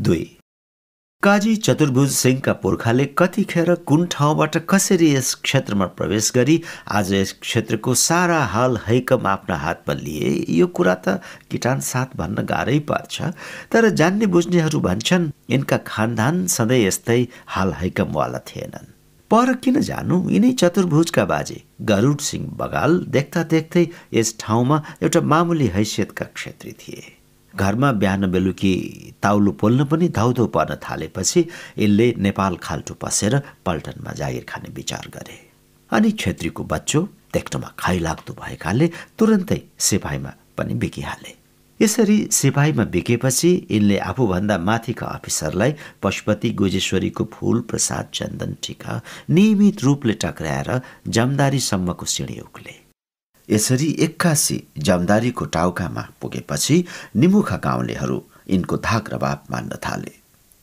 दुई। काजी चतुर्भुज सिंहका पुर्खाले कतिखेर कुन ठाउँबाट कसरी यस क्षेत्रमा प्रवेश गरी आज यस क्षेत्रको सारा हाल हैकम आफ्ना हातमा लिए यो कुरा त किटान साथ भन्न गाह्रै पर्छ। तर जान्ने बुझ्नेहरू भन्छन् यिनका खानदान सधैँ यस्तै हाल हैकमवाला थिएनन्। पर किन जानु? यिनै चतुर्भुजका बाजे गरुड सिंह बगाल देख्दा देख्दै यस ठाउँमा एउटा मामुली हैसियतका क्षेत्री थिए। घरमा बिहान बेलुकी ताउलो पोल्न पनि धाउधौ पर्न थालेपछि यसले नेपाल खाल्टो पसेर पल्टनमा जागिर खाने विचार गरे। अनि छेत्रीको बच्चो देख्नमा खाइलाग्दो भएकाले तुरन्तै सिपाहीमा पनि बिकिहाले। यसरी सिपाहीमा बिकेपछि यिनले आफूभन्दा माथिका अफिसरलाई पशुपति गोजेश्वरीको फूल प्रसाद चन्दन टिका नियमित रूपले टक्राएर जमदारीसम्मको सिँढी उक्ले। यसरी एक्कासी जमदारीको टाउकामा पुगेपछि निमुखा गाउँलेहरू यिनको धाक रबाब मान्न थाले।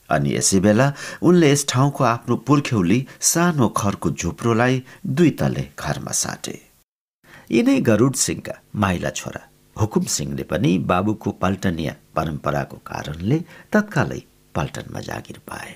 अनि यसै बेला उनले यस ठाउँको आफ्नो पुर्ख्यौली सानो खरको झुप्रोलाई दुई तले घरमा साटे। यिनै गरुड सिंहका माइला छोरा हुकुम सिंहले पनि बाबुको पल्टनिया परम्पराको कारणले तत्कालै पल्टनमा जागिर पाए।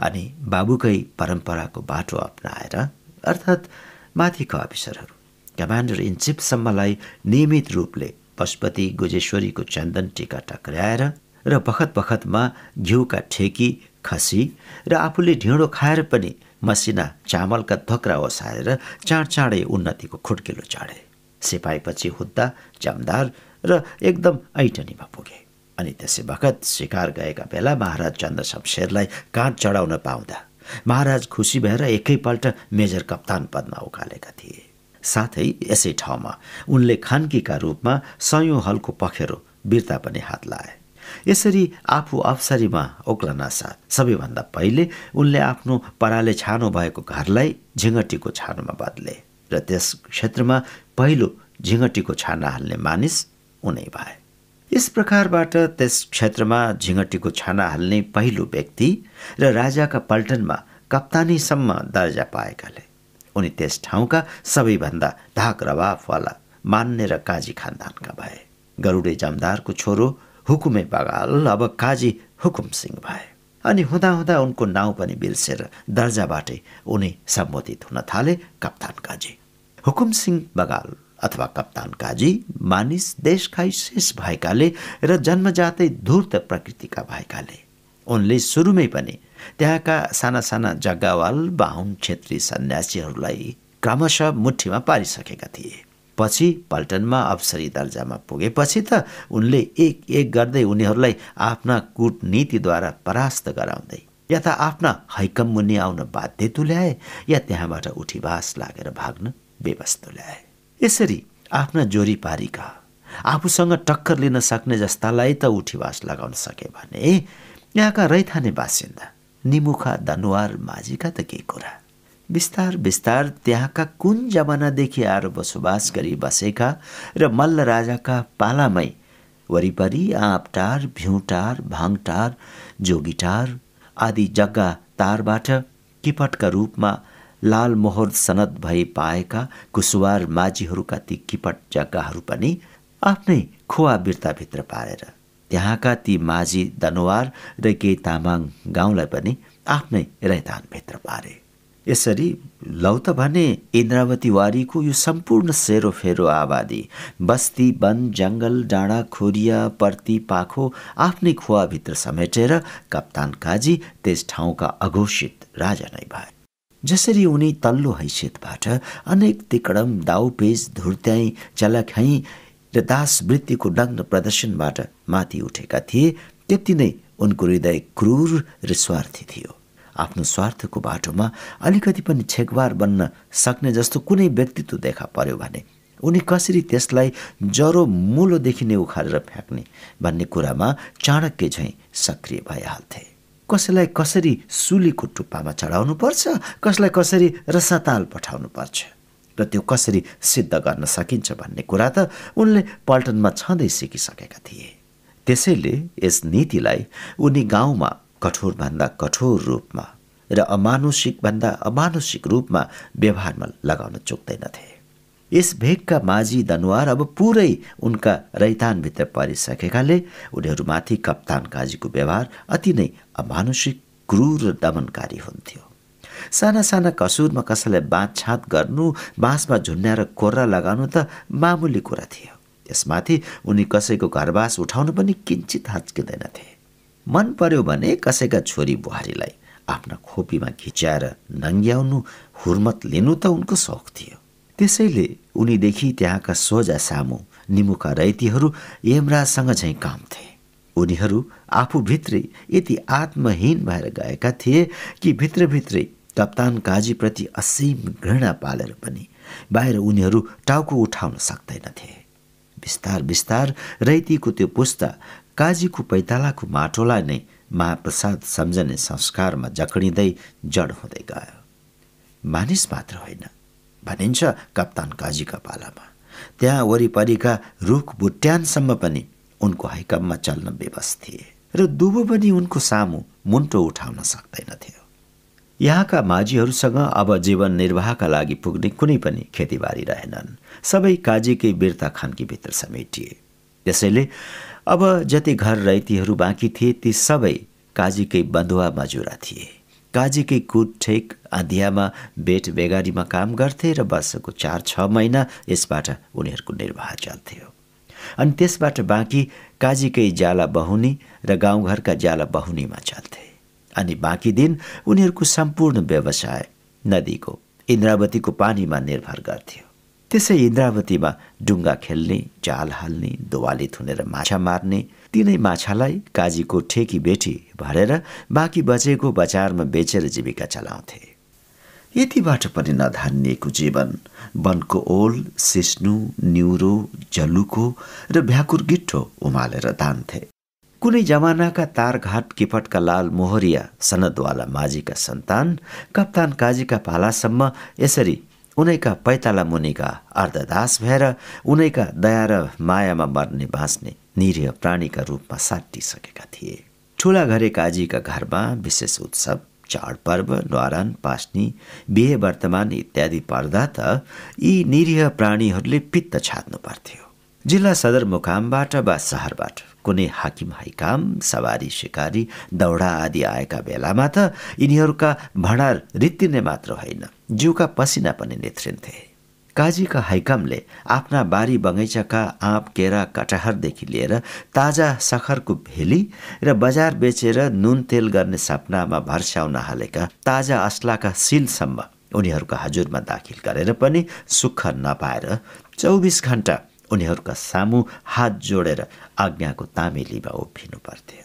अनि बाबुकै परम्पराको बाटो अप्नाएर अर्थात् माथिका अफिसरहरू कमान्डर इन चिफसम्मलाई नियमित रूपले पशुपति गुजेश्वरीको चन्दन टिका टक्राएर र बखत बखतमा घिउका ठेकी खसी र आफूले ढिँडो खाएर पनि मसिना चामलका धोक्रा ओसाएर चाँड चाँडै उन्नतिको खुड्किलो चाडे। सिपाहीपछि हुद्दा जमदार र एकदम ऐटनीमा पुगे। अनि त्यसै बखत शिकार गएका बेला महाराज चन्द्र शमशेरलाई काँध चढाउन पाउँदा महाराज खुसी भएर एकैपल्ट मेजर कप्तान पदमा उकालेका थिए। साथै यसै ठाउँमा उनले खान्कीका रूपमा सयौँ हलको पखेरो वीरता पनि हात लाए। यसरी आफू अफसरीमा साथ सबैभन्दा पहिले उनले आफ्नो पराले छानो भएको घरलाई झिङ्गटीको छानोमा बदले र त्यस क्षेत्रमा पहिलो झिङ्गटीको छाना हाल्ने मानिस उनै भए। यस प्रकारबाट त्यस क्षेत्रमा झिङ्गटीको छाना हाल्ने पहिलो व्यक्ति र राजाका पल्टनमा कप्तानीसम्म दर्जा पाएकाले। उनी त्यस ठाउँका सबैभन्दा धाक रवाफवाला मान्ने र काजी खानदानका भए। गरुडे जमदारको छोरो हुकुमे बगाल अब काजी हुकुम सिंह भए। अनि हुँदा उनको नाउँ पनि बिर्सेर दर्जाबाटै उनी सम्बोधित हुन थाले कप्तान काजी। हुकुम सिंह बगाल अथवा कप्तान काजी मानिस देश खाइ शेष भएकाले र जन्मजातै धूर्त प्रकृतिका भएकाले उनले सुरुमै पनि त्यहाँका साना साना जग्गावाल बाहुन छेत्री सन्यासीहरूलाई क्रमशः मुठीमा पारिसकेका थिए। पछि पल्टनमा अफसरी दर्जामा पुगेपछि त उनले एक एक गर्दै उनीहरूलाई आफ्ना कुटनीतिद्वारा परास्त गराउँदै या त आफ्ना हैकम मुनि आउन बाध्य तुल्याए या त्यहाँबाट उठीवास लागेर भाग्न बेबस तुल्याए यसरी आफ्ना जोरी पारीका आफूसँग टक्कर लिन सक्ने जस्तालाई त उठीवास लगाउन सके भने यहाँका रैथाने बासिन्दा निमुखा दनुवार माझीका त के कुरा बिस्तार बिस्तार त्यहाँका कुन जमानादेखि आएर बसोबास गरी बसेका र मल्ल राजाका पालामै वरिपरि आँपटार भ्युटार भाङटार जोगिटार आदि जग्गा तारबाट किपटका रूपमा लाल मोहर सनद भई पाएका कुसुवार माझीहरूका ती किपट जग्गाहरू पनि आफ्नै खोवा बिर्ताभित्र पारेर त्यहाँका ती माझी दनवार र केही तामाङ गाउँलाई पनि आफ्नै रैतानभित्र पारे। यसरी लौ त भने इन्द्रावती वारीको यो सम्पूर्ण सेरोफेरो आबादी बस्ती वन जङ्गल डाँडा खोरिया पर्ती पाखो आफ्नै खुवाभित्र समेटेर कप्तान काजी त्यस ठाउँका अघोषित राजा नै भए। जसरी उनी तल्लो हैसियतबाट अनेक तिकडम दाउपेज धुर्त्याई चलाख्याई र दासवृत्तिको नग्न प्रदर्शनबाट माथि उठेका थिए त्यति नै उनको हृदय क्रूर र स्वार्थी थियो। आफ्नो स्वार्थको बाटोमा अलिकति पनि छेकबार बन्न सक्ने जस्तो कुनै व्यक्तित्व देखा पर्यो भने उनी कसरी त्यसलाई जरो मुलोदेखि नै उखालेर फ्याँक्ने भन्ने कुरामा चाणक्य झैँ सक्रिय भइहाल्थे। कसैलाई कसरी सुलीको टुप्पामा चढाउनु पर्छ कसलाई कसरी रसाताल पठाउनु पर्छ र त्यो कसरी सिद्ध गर्न सकिन्छ भन्ने कुरा त उनले पल्टनमा छँदै सिकिसकेका थिए। त्यसैले यस नीतिलाई उनी गाउँमा कठोरभन्दा कठोर रूपमा र अमानुषिकभन्दा अमानुषिक रूपमा व्यवहारमा लगाउन चुक्दैनथे। यस भेगका माझी दनुवार अब पुरै उनका रैतानभित्र परिसकेकाले उनीहरूमाथि कप्तान काजीको व्यवहार अति नै अमानुषिक क्रूर र दमनकारी हुन्थ्यो। साना साना कसुरमा कसैलाई बाँधछाँत गर्नु बाँसमा झुन्ड्याएर कोर्रा लगाउनु त मामुली कुरा थियो। यसमाथि उनी कसैको घरबास उठाउनु पनि किन्चित हच्किँदैनथे। मन पर्यो भने कसैका छोरी बुहारीलाई आफ्ना खोपीमा खिच्याएर नङ्ग्याउनु हुर्मत लिनु त उनको सौख थियो। त्यसैले उनीदेखि त्यहाँका सोझा सामु निमुखा रैतीहरू यमराजसँग झैँ काम थिए। उनीहरू आफूभित्रै यति आत्महीन भएर गएका थिए कि भित्रभित्रै कप्तान काजीप्रति असीम घृणा पालेर पनि बाहिर उनीहरू टाउको उठाउन सक्दैनथे। बिस्तार बिस्तार रैतीको त्यो पुस्ता काजीको पैतालाको माटोलाई नै महाप्रसाद सम्झने संस्कारमा जक्डिँदै जड हुँदै गयो। मानिस मात्र होइन भनिन्छ कप्तान काजीका पालामा। त्यहाँ वरिपरिका रुख बुट्यानसम्म पनि उनको हैकममा चल्न बेबस थिए र दुबो पनि उनको सामु मुन्टो उठाउन सक्दैनथ्यो। यहाँका माझीहरूसँग अब जीवन निर्वाहका लागि पुग्ने कुनै पनि खेतीबारी रहेनन्। सबै काजीकै बिर्ता खान्कीभित्र समेटिए। त्यसैले अब जति घर रैतीहरू बाँकी थिए ती सबै काजीकै बन्धुवा मजुरा थिए। काजीकै कुट ठेक आँधियामा बेट बेगारीमा काम गर्थे र वर्षको चार छ महिना यसबाट उनीहरूको निर्वाह चल्थ्यो। अनि त्यसबाट बाँकी काजीकै जाला बहुनी र गाउँघरका जाला बहुनीमा चल्थे। अनि बाँकी दिन उनीहरूको सम्पूर्ण व्यवसाय नदीको इन्द्रावतीको पानीमा निर्भर गर्थ्यो। त्यसै इन्द्रावतीमा डुङ्गा खेल्ने जाल हाल्ने दोवाली थुनेर माछा मार्ने तिनै माछालाई काजीको ठेकी बेठी भरेर बाँकी बचेको बजारमा बेचेर जीविका चलाउँथे। यतिबाट पनि नधानिएको जीवन वनको ओल सिस्नु न्युरो जलुको र भ्याकुर गिट्ठो उमालेर दान्थे कुनै जमानाका तारघाट किपटका लाल मोहरिया सनदवाला माझीका सन्तान कप्तान काजीका पालासम्म यसरी उनैका पैताला मुनिका अर्धदास भएर उनैका दया र मायामा मर्ने बाँच्ने निरीह प्राणीका रूपमा साटिसकेका थिए। ठुला घरे काजीका घरमा विशेष उत्सव चाडपर्व न्वारान पास्नी बिहे वर्तमान इत्यादि पर्दा त यी निरीह प्राणीहरूले पित्त छाड्नु पर्थ्यो। जिल्ला सदरमुकामबाट वा सहरबाट कुनै हाकिम हाइकाम सवारी सिकारी दौडा आदि आएका बेलामा त यिनीहरूका भँडार रित्तिने मात्र होइन जिउका पसिना पनि नेत्रिन्थे। काजीका हाइकामले आफ्ना बारी बगैँचाका आँप केरा कटहरदेखि लिएर ताजा सखरको भेली र बजार बेचेर नुन तेल गर्ने सपनामा भर्स्याउन हालेका ताजा अस्लाका सिलसम्म उनीहरूका हजुरमा दाखिल गरेर पनि सुख नपाएर चौबिस घन्टा उनीहरूका सामु हात जोडेर आज्ञाको तामेलीमा उभिनु पर्थ्यो।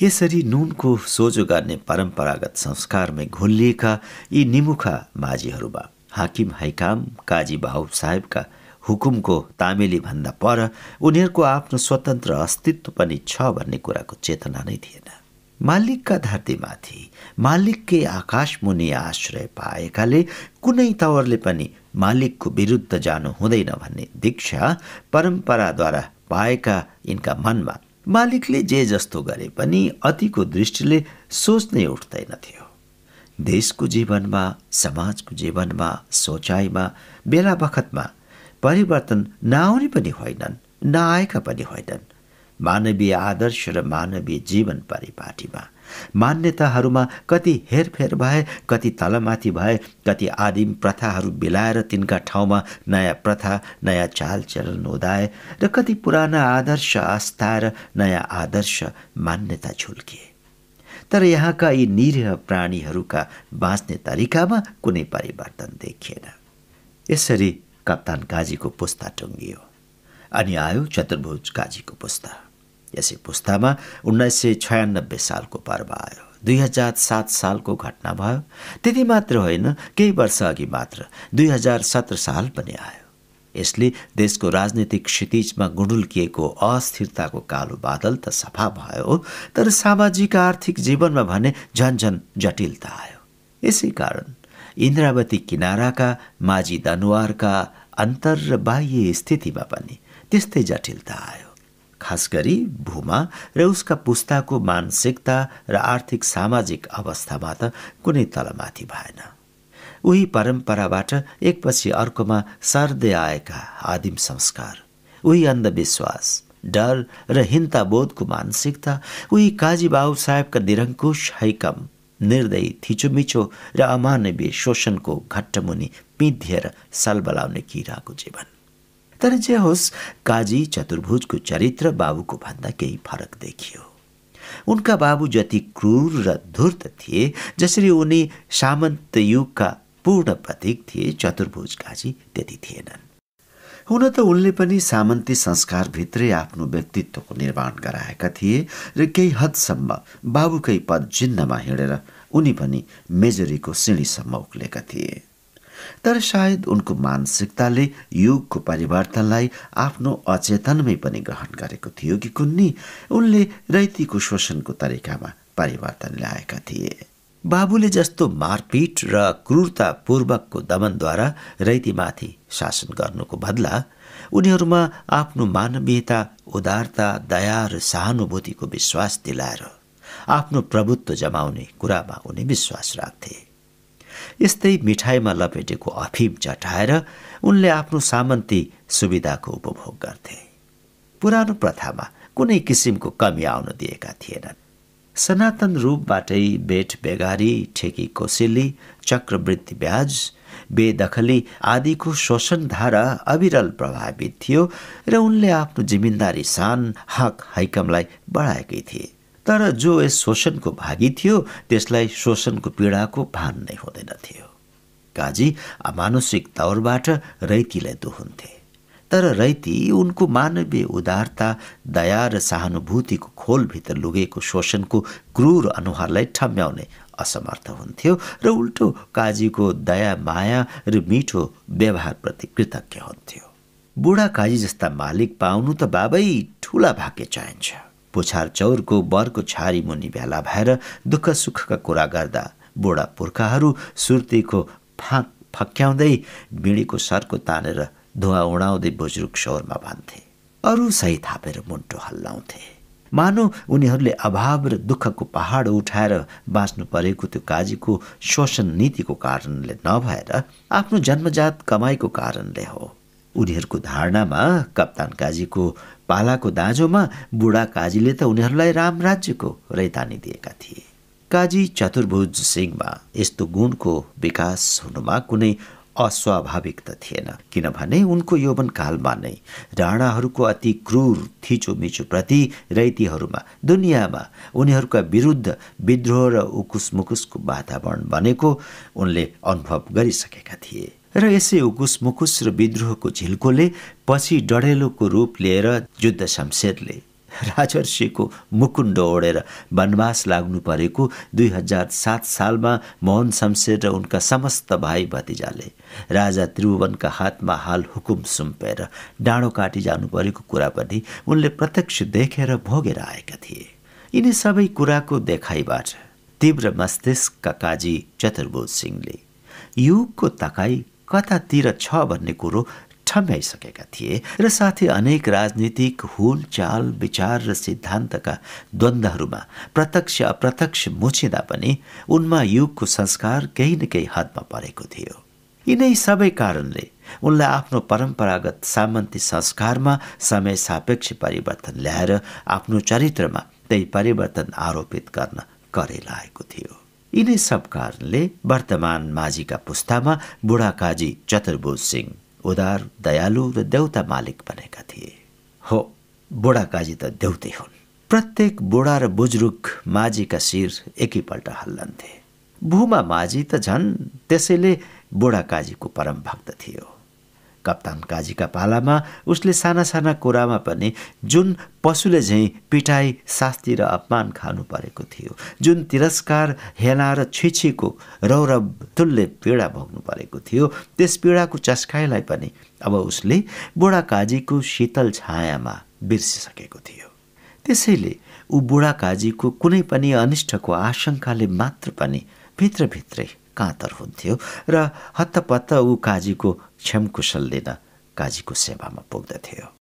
यसरी नुनको सोझो गर्ने परम्परागत संस्कारमै घोलिएका यी निमुखा माझीहरूमा हाकिम हाइकाम काजी बाहु साहेबका हुकुमको तामेली भन्दा पर उनीहरूको आफ्नो स्वतन्त्र अस्तित्व पनि छ भन्ने कुराको चेतना नै थिएन। मालिकका धरतीमाथि मालिककै आकाशमुनि आश्रय पाएकाले कुनै तवरले पनि मालिकको विरुद्ध जानु हुँदैन भन्ने दीक्षा परम्पराद्वारा पाएका यिनका मनमा मालिकले जे जस्तो गरे पनि अतिको दृष्टिले सोच्नै उठ्दैनथ्यो देशको जीवनमा समाजको जीवनमा सोचाइमा बेला बखतमा परिवर्तन नआउने पनि होइनन् नआएका पनि होइनन्। मानवीय आदर्श र मानवीय जीवन परिपाटीमा मान्यताहरूमा कति हेरफेर भए कति तलमाथि भए कति आदिम प्रथाहरू बिलाएर तिनका ठाउँमा नयाँ प्रथा नयाँ चालचलन उदाए र कति पुराना आदर्श आस्थाएर नयाँ आदर्श मान्यता झुल्किए। तर यहाँका यी निरीह प्राणीहरूका बाँच्ने तरिकामा कुनै परिवर्तन देखिएन। यसरी कप्तान काजीको पुस्ता टुङ्गियो। अनि आयो चतुर्भुज काजीको पुस्ता। यसै पुस्तामा उन्नाइस सय छयानब्बे सालको पर्व आयो। दुई हजार सात सालको घटना भयो। त्यति मात्र होइन केही वर्ष अघि मात्र दुई हजार सत्र साल पनि आयो। यसले देशको राजनीतिक क्षितिजमा गुडुल्किएको अस्थिरताको कालो बादल त सफा भयो तर सामाजिक आर्थिक जीवनमा भने झन जटिलता आयो। यसै कारण इन्द्रावती किनाराका माझी दनुवारका अन्तर र बाह्य स्थितिमा पनि त्यस्तै जटिलता आयो। खास गरी भूमा र उसका पुस्ताको मानसिकता र आर्थिक सामाजिक अवस्थामा त कुनै तलमाथि भएन। उही परम्पराबाट एकपछि अर्कोमा सर्दै आएका आदिम संस्कार उही अन्धविश्वास डर र हिंताबोधको मानसिकता उही काजी बाबु साहेबका निरङ्कुश हैकम निर्दयी थिचोमिचो र अमानवीय शोषणको घट्टमुनि पिँधिएर सलबलाउने किराको जीवन। तर जे होस् काजी चतुर्भुजको चरित्र बाबुको भन्दा केही फरक देखियो। उनका बाबु जति क्रूर र धूर्त थिए जसरी उनी सामन्त युगका पूर्ण प्रतीक थिए चतुर्भुज काजी त्यति थिएनन्। हुन त उनले पनि सामन्ती संस्कारभित्रै आफ्नो व्यक्तित्वको निर्माण गराएका थिए र केही हदसम्म बाबुकै पद चिन्हमा हिँडेर उनी पनि मेजरीको सिँढीसम्म उक्लेका थिए। तर सायद उनको मानसिकताले युगको परिवर्तनलाई आफ्नो अचेतनमै पनि ग्रहण गरेको थियो कि कुन्नी? उनले रैतीको शोषणको तरिकामा परिवर्तन ल्याएका थिए। बाबुले जस्तो मारपिट र क्रूरतापूर्वकको दमनद्वारा रैतीमाथि शासन गर्नुको बदला उनीहरूमा आफ्नो मानवीयता उदारता दया र सहानुभूतिको विश्वास दिलाएर आफ्नो प्रभुत्व जमाउने कुरामा उनी विश्वास राख्थे यस्तै मिठाईमा लपेटेको अफिम चटाएर उनले आफ्नो सामन्ती सुविधाको उपभोग गर्थे। पुरानो प्रथामा कुनै किसिमको कमी आउन दिएका थिएनन्। सनातन रूपबाटै बेट बेगारी ठेकी कोसेली चक्रवृत्ति ब्याज बेदखली आदिको शोषण धारा अविरल प्रभावित थियो र उनले आफ्नो जिम्मेदारी सान हक हैकमलाई बढाएकै थिए। तर जो यस शोषणको भागी थियो त्यसलाई शोषणको पीडाको भान नै हुँदैन थियो। काजी अमानुषिक तौरबाट रैतीलाई दुहुन्थे। तर रैती उनको मानवीय उदारता दया र सहानुभूतिको खोलभित्र लुगेको शोषणको क्रूर अनुहारलाई ठम्ब्याउने असमर्थ हुन्थ्यो र उल्टो काजीको दया माया र मिठो व्यवहारप्रति कृतज्ञ हुन्थ्यो। बुढा काजी जस्ता मालिक पाउनु त बाबै ठुला भाग्य चाहिन्छ। पुछार चौरको बरको छारी मुनि भेला भएर दुःख सुखका कुरा गर्दा बुढा पुर्खाहरू सुर्तीको फाँक फक्याउँदै बिँडीको सर्को तानेर धुवा उडाउँदै बुजुर्ग शौरमा भन्थे। अरू सही थापेर मुन्टो हल्लाउँथे। मानव उनीहरूले अभाव र दुःखको पहाड उठाएर बाँच्नु परेको त्यो काजीको शोषण नीतिको कारणले नभएर आफ्नो जन्मजात कमाइको कारणले हो। उनीहरूको धारणामा कप्तान काजीको पालाको दाँजोमा बुढा काजीले त उनीहरूलाई राम राज्यको रैतानी दिएका थिए। काजी चतुर्भुज सिंहमा यस्तो गुणको विकास हुनुमा कुनै अस्वाभाविक त थिएन किनभने उनको यौवन कालमा नै राणाहरूको अति क्रूर थिचोमिचोप्रति रैतीहरूमा दुनियाँमा उनीहरूका विरुद्ध विद्रोह र उकुस मुकुसको वातावरण बनेको उनले अनुभव गरिसकेका थिए। र यसै उकुस मुकुस र विद्रोहको झिल्कोले पछि डढेलोको रूप लिएर जुद्ध शमशेरले राजर्षिको मुकुण्ड ओढेर वनवास लाग्नु परेको दुई हजार सात सालमा मोहन शमशेर र उनका समस्त भाइ भतिजाले राजा त्रिभुवनका हातमा हाल हुकुम सुम्पेर डाँडो काटी जानु परेको कुरा पनि उनले प्रत्यक्ष देखेर भोगेर आएका थिए। यिनी सबै कुराको देखाइबाट तीव्र मस्तिष्कका काजी चतुर्बोध सिंहले युगको तकाई कतातिर छ भन्ने कुरो ठम्ब्याइसकेका थिए र साथै अनेक राजनीतिक हुल चाल विचार र सिद्धान्तका द्वन्द्वहरूमा प्रत्यक्ष अप्रत्यक्ष मुछिँदा पनि उनमा युगको संस्कार केही न केही हदमा परेको थियो। यिनै सबै कारणले उनलाई आफ्नो परम्परागत सामन्ती संस्कारमा समय सापेक्ष परिवर्तन ल्याएर आफ्नो चरित्रमा त्यही परिवर्तन आरोपित गर्न करे लागेको थियो। यिनै सब कारणले वर्तमान माझीका पुस्तामा बुढा काजी चतुर्भुज सिंह उदार दयालु र देउता मालिक बनेका थिए। हो बुढा काजी त देउतै हुन्। प्रत्येक बुढा र बुजुर्ग माझीका शिर एकैपल्ट हल्लन्थे। भूमा माझी त झन् त्यसैले बुढा काजीको परम भक्त थियो। कप्तान काजीका पालामा उसले साना साना कुरामा पनि जुन पशुले झैँ पिटाई शास्ति र अपमान खानु परेको थियो जुन तिरस्कार हेला र छिछीको रौरव तुल्य पीडा भोग्नु परेको थियो त्यस पीडाको चस्काइलाई पनि अब उसले बुढा काजीको शीतल छायामा बिर्सिसकेको थियो। त्यसैले ऊ बुढा काजीको कुनै पनि अनिष्टको आशंकाले मात्र पनि भित्रभित्रै काँतर हुन्थ्यो र हत्तपत्त ऊ काजीको क्षमकुशल लिन काजीको सेवामा पुग्दथ्यो।